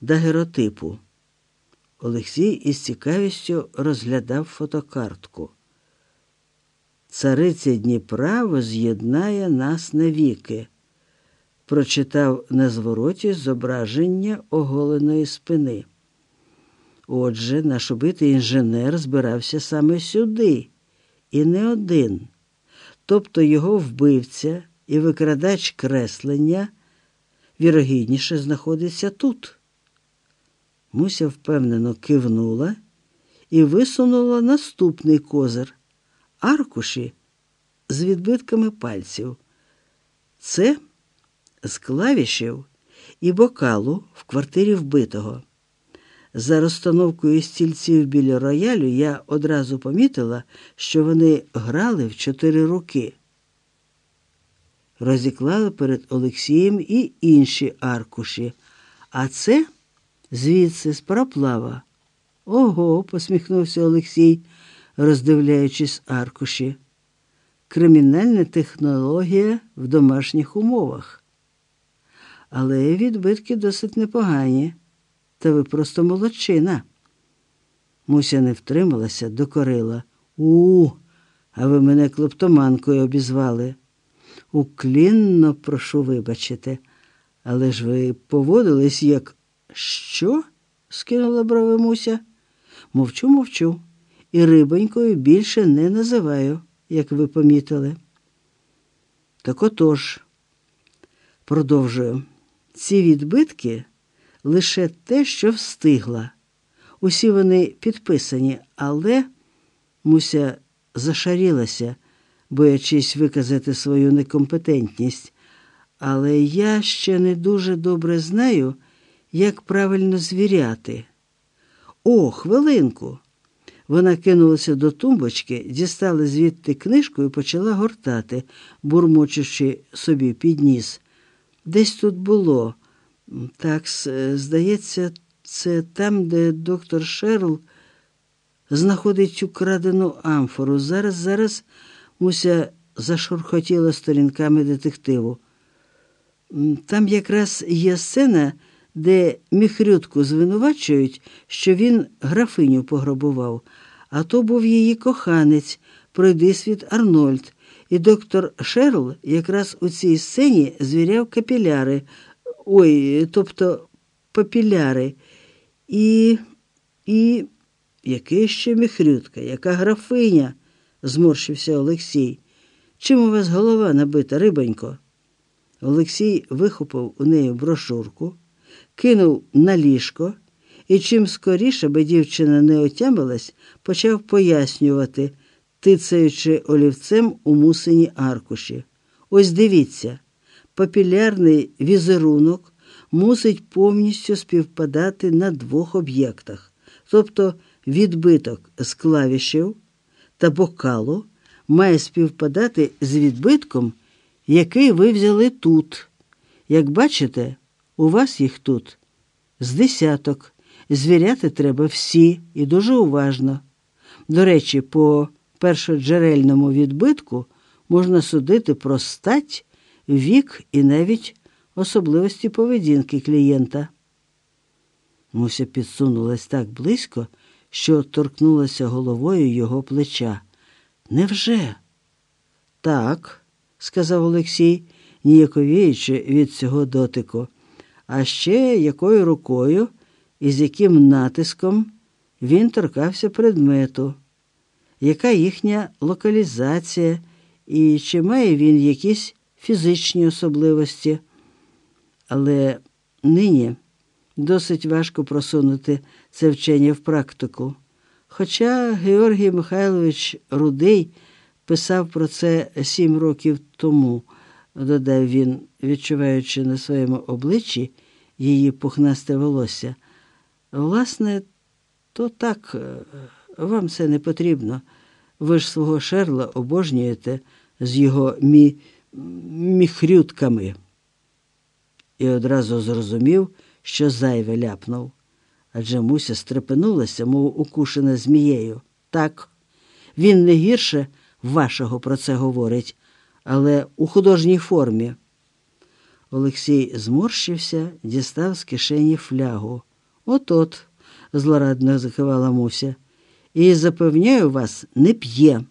дагеротипу. Олексій із цікавістю розглядав фотокартку. Цариця Дніпра воз'єднає нас навіки, прочитав на звороті зображення оголеної спини. Отже, наш убитий інженер збирався саме сюди, і не один. Тобто його вбивця і викрадач креслення вірогідніше знаходиться тут. Муся впевнено кивнула і висунула наступний козир аркуші з відбитками пальців. Це з клавішів і бокалу в квартирі вбитого. За розстановкою стільців біля роялю я одразу помітила, що вони грали в чотири руки. Розіклали перед Олексієм і інші аркуші, а це звідси з параплава. Ого, посміхнувся Олексій, роздивляючись аркуші. Кримінальна технологія в домашніх умовах. Але відбитки досить непогані. Та ви просто молодчина. Муся не втрималася, докорила. У, а ви мене клептоманкою обізвали. Уклінно прошу вибачити, але ж ви поводились як що? скинула брови Муся. Мовчу, мовчу, і рибонькою більше не називаю, як ви помітили. Так отож, продовжую, ці відбитки лише те, що встигла. Усі вони підписані, але Муся зашарілася, боячись виказати свою некомпетентність. Але я ще не дуже добре знаю, як правильно звіряти. О, хвилинку! Вона кинулася до тумбочки, дістала звідти книжку і почала гортати, бурмочучи собі під ніс. Десь тут було. Так, здається, це там, де доктор Шерл знаходить украдену амфору. Зараз, зараз Муся зашурхотіла сторінками детективу. Там якраз є сцена, де міхрютку звинувачують, що він графиню пограбував, а то був її коханець, пройдисвіт Арнольд, і доктор Шерл якраз у цій сцені звіряв капіляри. Ой, тобто папіляри. І. і. Яке ще міхрютка, яка графиня? зморщився Олексій. Чим у вас голова набита, рибонько? Олексій вихопив у неї брошурку, кинув на ліжко і чим скоріше, би дівчина не отямилась, почав пояснювати, тицаючи олівцем у мусині аркуші. Ось дивіться папілярний візерунок мусить повністю співпадати на двох об'єктах, тобто відбиток з клавішів та бокалу має співпадати з відбитком, який ви взяли тут. Як бачите, у вас їх тут з десяток. Звіряти треба всі і дуже уважно. До речі, по першоджерельному відбитку можна судити про стать вік і навіть особливості поведінки клієнта. Муся підсунулась так близько, що торкнулася головою його плеча. Невже? Так, сказав Олексій, ніяковіючи від цього дотику, а ще якою рукою і з яким натиском він торкався предмету, яка їхня локалізація, і чи має він якісь фізичні особливості, але нині досить важко просунути це вчення в практику. Хоча Георгій Михайлович Рудий писав про це сім років тому, додав він, відчуваючи на своєму обличчі її пухнасте волосся. Власне, то так, вам це не потрібно. Ви ж свого шерла обожнюєте з його мі міхрютками. І одразу зрозумів, що зайве ляпнув. Адже Муся стрепенулася, мов укушена змією. Так, він не гірше вашого про це говорить, але у художній формі. Олексій зморщився, дістав з кишені флягу. От-от, злорадно закивала Муся. І запевняю вас, не п'є.